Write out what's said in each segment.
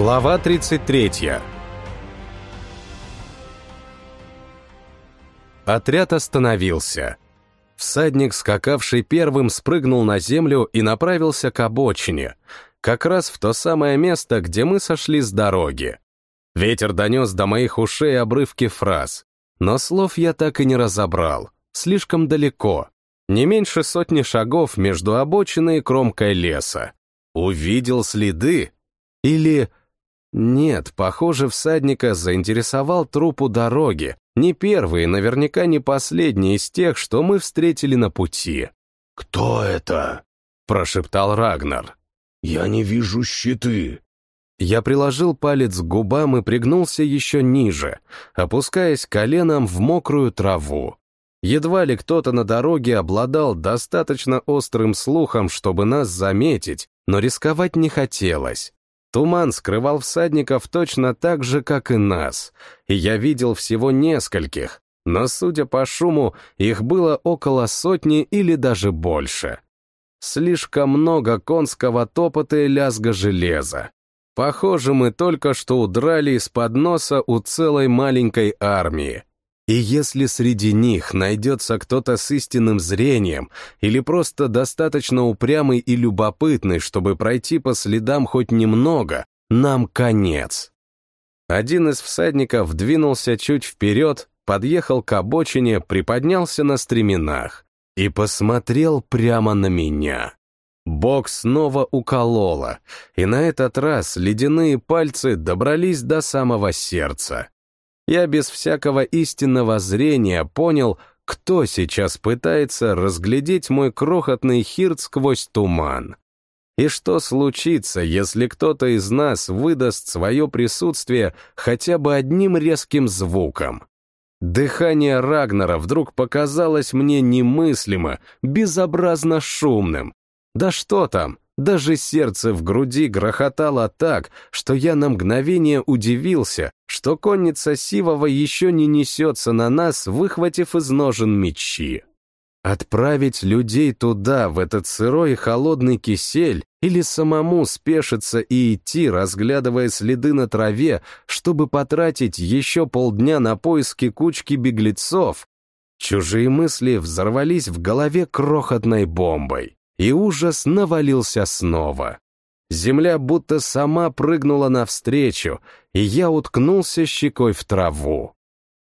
Глава 33 Отряд остановился. Всадник, скакавший первым, спрыгнул на землю и направился к обочине, как раз в то самое место, где мы сошли с дороги. Ветер донес до моих ушей обрывки фраз, но слов я так и не разобрал, слишком далеко, не меньше сотни шагов между обочиной и кромкой леса. Увидел следы? Или... Нет, похоже, всадника заинтересовал труп у дороги, не первый, наверняка не последний из тех, что мы встретили на пути. «Кто это?» — прошептал Рагнар. «Я не вижу щиты». Я приложил палец к губам и пригнулся еще ниже, опускаясь коленом в мокрую траву. Едва ли кто-то на дороге обладал достаточно острым слухом, чтобы нас заметить, но рисковать не хотелось. Туман скрывал всадников точно так же, как и нас, и я видел всего нескольких, но, судя по шуму, их было около сотни или даже больше. Слишком много конского топота и лязга железа. Похоже, мы только что удрали из-под носа у целой маленькой армии. И если среди них найдется кто-то с истинным зрением или просто достаточно упрямый и любопытный, чтобы пройти по следам хоть немного, нам конец. Один из всадников двинулся чуть вперед, подъехал к обочине, приподнялся на стременах и посмотрел прямо на меня. Бог снова уколола, и на этот раз ледяные пальцы добрались до самого сердца я без всякого истинного зрения понял, кто сейчас пытается разглядеть мой крохотный хирт сквозь туман. И что случится, если кто-то из нас выдаст свое присутствие хотя бы одним резким звуком? Дыхание Рагнара вдруг показалось мне немыслимо, безобразно шумным. Да что там, даже сердце в груди грохотало так, что я на мгновение удивился, что конница Сивова еще не несется на нас, выхватив из ножен мечи. Отправить людей туда, в этот сырой и холодный кисель, или самому спешиться и идти, разглядывая следы на траве, чтобы потратить еще полдня на поиски кучки беглецов, чужие мысли взорвались в голове крохотной бомбой и ужас навалился снова. Земля будто сама прыгнула навстречу, и я уткнулся щекой в траву.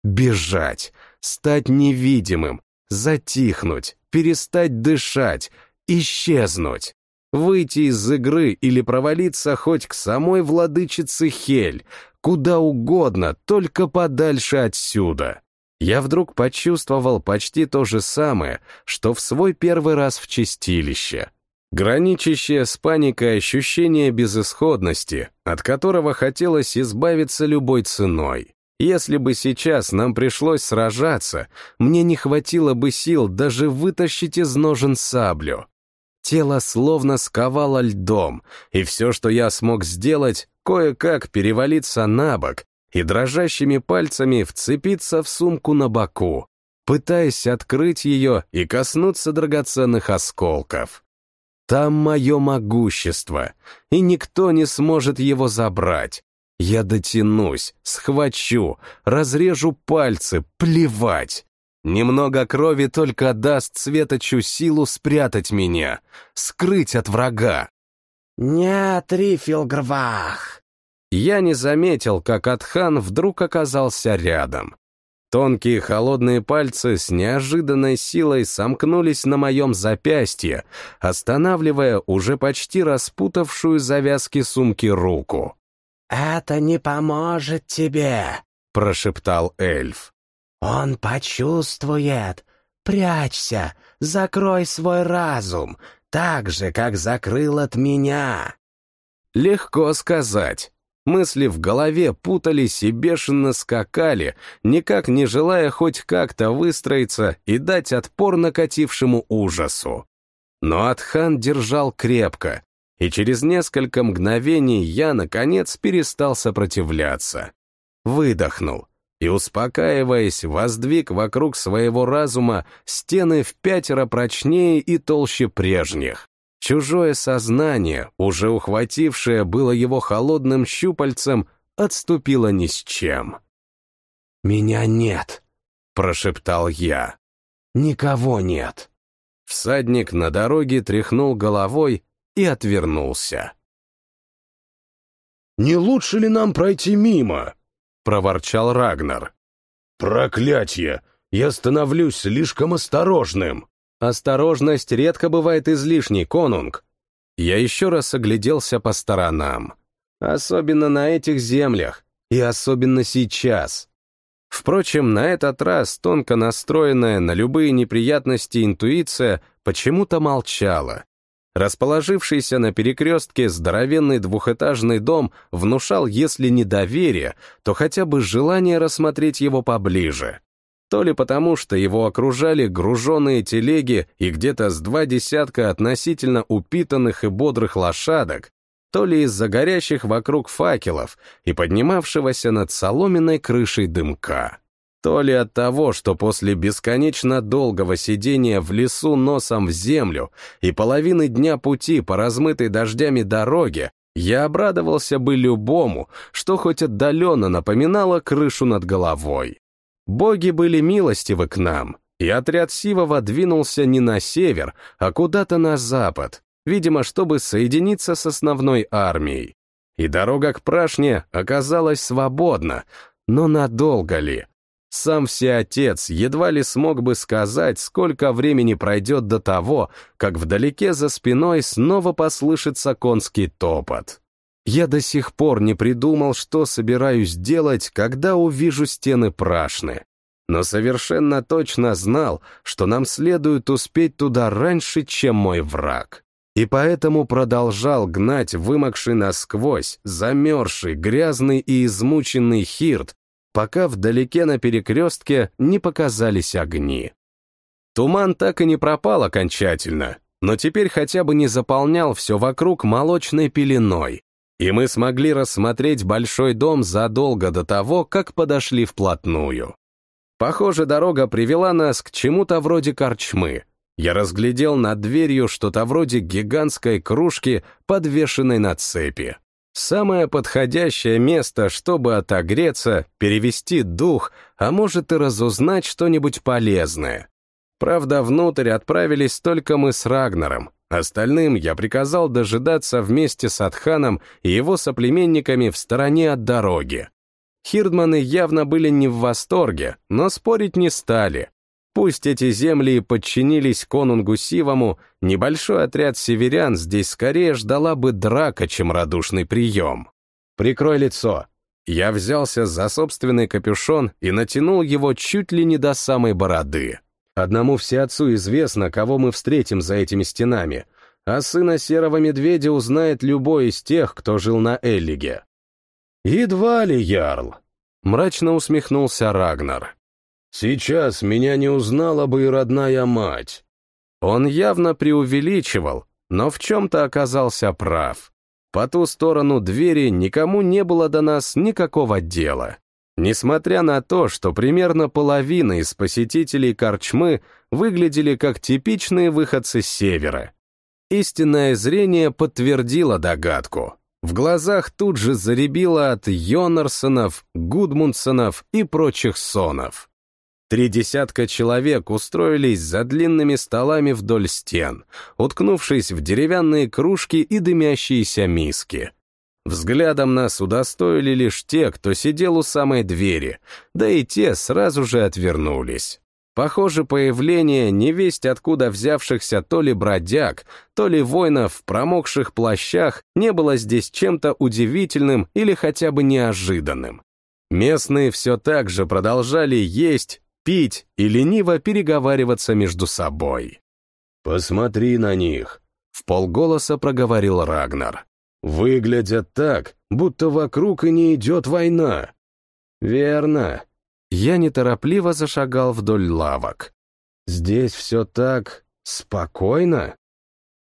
Бежать, стать невидимым, затихнуть, перестать дышать, исчезнуть, выйти из игры или провалиться хоть к самой владычице Хель, куда угодно, только подальше отсюда я вдруг почувствовал почти то же самое, что в свой первый раз в чистилище. Граничащее с паникой ощущение безысходности, от которого хотелось избавиться любой ценой. Если бы сейчас нам пришлось сражаться, мне не хватило бы сил даже вытащить из ножен саблю. Тело словно сковало льдом, и все, что я смог сделать, кое-как перевалиться на бок и дрожащими пальцами вцепиться в сумку на боку, пытаясь открыть ее и коснуться драгоценных осколков. Там мое могущество, и никто не сможет его забрать. Я дотянусь, схвачу, разрежу пальцы, плевать. Немного крови только даст Светочу силу спрятать меня, скрыть от врага. «Нет, Рифилгрвах!» Я не заметил, как Атхан вдруг оказался рядом. Тонкие холодные пальцы с неожиданной силой сомкнулись на моем запястье, останавливая уже почти распутавшую завязки сумки руку. «Это не поможет тебе», — прошептал эльф. «Он почувствует. Прячься, закрой свой разум, так же, как закрыл от меня». Легко сказать. Мысли в голове путались и бешено скакали, никак не желая хоть как-то выстроиться и дать отпор накатившему ужасу. Но Атхан держал крепко, и через несколько мгновений я, наконец, перестал сопротивляться. Выдохнул и, успокаиваясь, воздвиг вокруг своего разума стены в пятеро прочнее и толще прежних. Чужое сознание, уже ухватившее было его холодным щупальцем, отступило ни с чем. «Меня нет», — прошептал я. «Никого нет». Всадник на дороге тряхнул головой и отвернулся. «Не лучше ли нам пройти мимо?» — проворчал Рагнар. «Проклятье! Я становлюсь слишком осторожным!» «Осторожность редко бывает излишней, конунг!» Я еще раз огляделся по сторонам. Особенно на этих землях, и особенно сейчас. Впрочем, на этот раз тонко настроенная на любые неприятности интуиция почему-то молчала. Расположившийся на перекрестке здоровенный двухэтажный дом внушал, если не доверие, то хотя бы желание рассмотреть его поближе. То ли потому, что его окружали груженные телеги и где-то с два десятка относительно упитанных и бодрых лошадок, то ли из-за горящих вокруг факелов и поднимавшегося над соломенной крышей дымка то ли от того, что после бесконечно долгого сидения в лесу носом в землю и половины дня пути по размытой дождями дороге, я обрадовался бы любому, что хоть отдаленно напоминало крышу над головой. Боги были милостивы к нам, и отряд Сивова двинулся не на север, а куда-то на запад, видимо, чтобы соединиться с основной армией. И дорога к Прашне оказалась свободна, но надолго ли? Сам Всеотец едва ли смог бы сказать, сколько времени пройдет до того, как вдалеке за спиной снова послышится конский топот. Я до сих пор не придумал, что собираюсь делать, когда увижу стены прашны. Но совершенно точно знал, что нам следует успеть туда раньше, чем мой враг. И поэтому продолжал гнать вымокший насквозь, замерзший, грязный и измученный Хирт, пока вдалеке на перекрестке не показались огни. Туман так и не пропал окончательно, но теперь хотя бы не заполнял все вокруг молочной пеленой, и мы смогли рассмотреть большой дом задолго до того, как подошли вплотную. Похоже, дорога привела нас к чему-то вроде корчмы. Я разглядел над дверью что-то вроде гигантской кружки, подвешенной на цепи. Самое подходящее место, чтобы отогреться, перевести дух, а может и разузнать что-нибудь полезное. Правда, внутрь отправились только мы с Рагнаром. Остальным я приказал дожидаться вместе с Атханом и его соплеменниками в стороне от дороги. Хирдманы явно были не в восторге, но спорить не стали. Пусть эти земли подчинились конунгу Сивому, небольшой отряд северян здесь скорее ждала бы драка, чем радушный прием. «Прикрой лицо». Я взялся за собственный капюшон и натянул его чуть ли не до самой бороды. Одному всеотцу известно, кого мы встретим за этими стенами, а сына серого медведя узнает любой из тех, кто жил на Эллиге. «Едва ли, Ярл!» — мрачно усмехнулся Рагнар. Сейчас меня не узнала бы и родная мать. Он явно преувеличивал, но в чем-то оказался прав. По ту сторону двери никому не было до нас никакого дела. Несмотря на то, что примерно половина из посетителей корчмы выглядели как типичные выходцы с севера. Истинное зрение подтвердило догадку. В глазах тут же заребило от Йонарсонов, Гудмундсонов и прочих сонов. Три десятка человек устроились за длинными столами вдоль стен, уткнувшись в деревянные кружки и дымящиеся миски. Взглядом нас удостоили лишь те, кто сидел у самой двери, да и те сразу же отвернулись. Похоже, появление невесть откуда взявшихся то ли бродяг, то ли воинов в промокших плащах не было здесь чем-то удивительным или хотя бы неожиданным. Местные все так же продолжали есть, пить и лениво переговариваться между собой. «Посмотри на них», — в полголоса проговорил Рагнар. «Выглядят так, будто вокруг и не идет война». «Верно». Я неторопливо зашагал вдоль лавок. «Здесь все так спокойно?»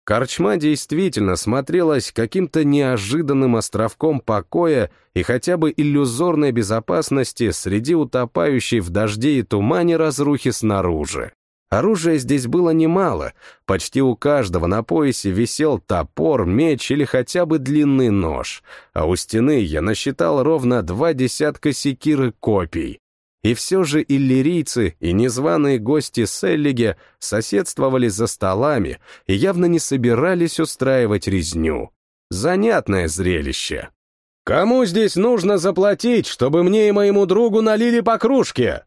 Корчма действительно смотрелась каким-то неожиданным островком покоя и хотя бы иллюзорной безопасности среди утопающей в дожде и тумане разрухи снаружи. Оружия здесь было немало, почти у каждого на поясе висел топор, меч или хотя бы длинный нож, а у стены я насчитал ровно два десятка секиры копий. И все же иллирийцы и незваные гости Селлиге соседствовали за столами и явно не собирались устраивать резню. Занятное зрелище. «Кому здесь нужно заплатить, чтобы мне и моему другу налили по кружке?»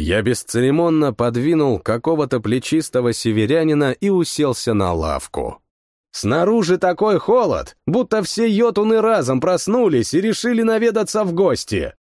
Я бесцеремонно подвинул какого-то плечистого северянина и уселся на лавку. «Снаружи такой холод, будто все йотуны разом проснулись и решили наведаться в гости!»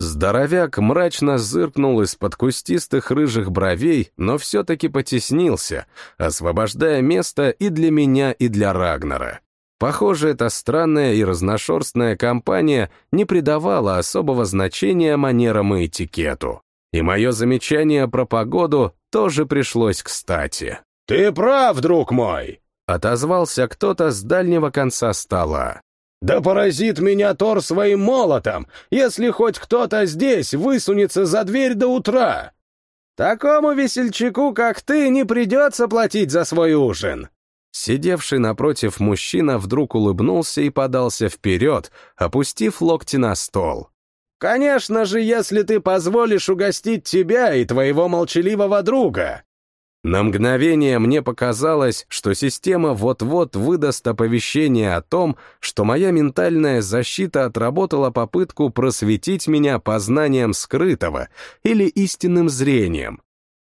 Здоровяк мрачно зыркнул из-под кустистых рыжих бровей, но все-таки потеснился, освобождая место и для меня, и для Рагнера. Похоже, эта странная и разношерстная компания не придавала особого значения манерам и этикету. И мое замечание про погоду тоже пришлось кстати. «Ты прав, друг мой!» — отозвался кто-то с дальнего конца стола. «Да поразит меня Тор своим молотом, если хоть кто-то здесь высунется за дверь до утра!» «Такому весельчаку, как ты, не придется платить за свой ужин!» Сидевший напротив мужчина вдруг улыбнулся и подался вперед, опустив локти на стол. Конечно же, если ты позволишь угостить тебя и твоего молчаливого друга. На мгновение мне показалось, что система вот-вот выдаст оповещение о том, что моя ментальная защита отработала попытку просветить меня познанием скрытого или истинным зрением.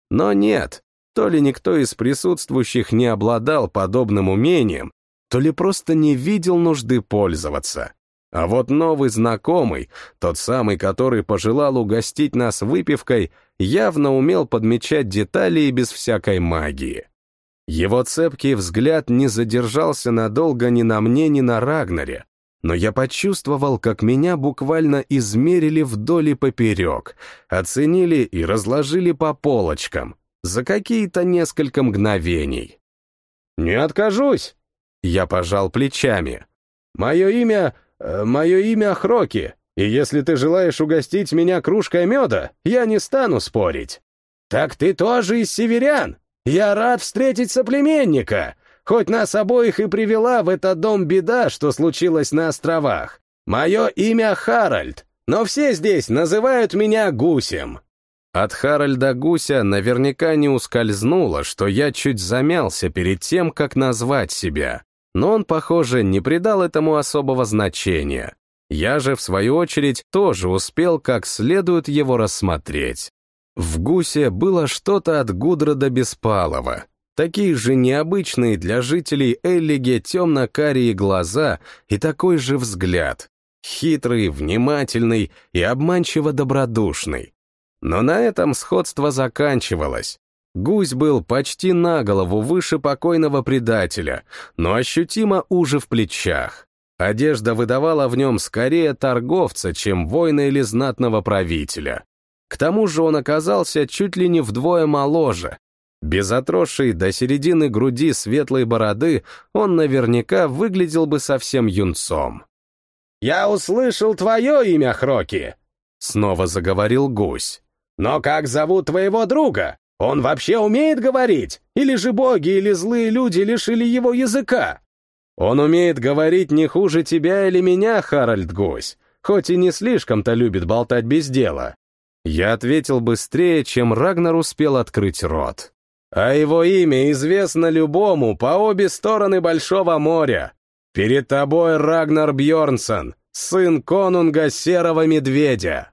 Но нет, то ли никто из присутствующих не обладал подобным умением, то ли просто не видел нужды пользоваться. А вот новый знакомый, тот самый, который пожелал угостить нас выпивкой, явно умел подмечать детали и без всякой магии. Его цепкий взгляд не задержался надолго ни на мне, ни на Рагнаре, но я почувствовал, как меня буквально измерили вдоль и поперек, оценили и разложили по полочкам за какие-то несколько мгновений. «Не откажусь!» Я пожал плечами. «Мое имя «Мое имя Хроки, и если ты желаешь угостить меня кружкой меда, я не стану спорить». «Так ты тоже из северян? Я рад встретить соплеменника, хоть нас обоих и привела в этот дом беда, что случилось на островах. Мое имя Харальд, но все здесь называют меня Гусем». От Харальда Гуся наверняка не ускользнуло, что я чуть замялся перед тем, как назвать себя но он, похоже, не придал этому особого значения. Я же, в свою очередь, тоже успел как следует его рассмотреть. В гусе было что-то от Гудрода Беспалова. Такие же необычные для жителей Эллиге темно-карие глаза и такой же взгляд. Хитрый, внимательный и обманчиво добродушный. Но на этом сходство заканчивалось. Гусь был почти на голову выше покойного предателя, но ощутимо уже в плечах. Одежда выдавала в нем скорее торговца, чем воина или знатного правителя. К тому же он оказался чуть ли не вдвое моложе. Без отросшей до середины груди светлой бороды он наверняка выглядел бы совсем юнцом. «Я услышал твое имя, Хроки!» — снова заговорил гусь. «Но как зовут твоего друга?» Он вообще умеет говорить? Или же боги или злые люди лишили его языка? Он умеет говорить не хуже тебя или меня, Харальд Гусь, хоть и не слишком-то любит болтать без дела. Я ответил быстрее, чем Рагнар успел открыть рот. А его имя известно любому по обе стороны Большого моря. Перед тобой Рагнар Бьорнсон, сын конунга Серого Медведя.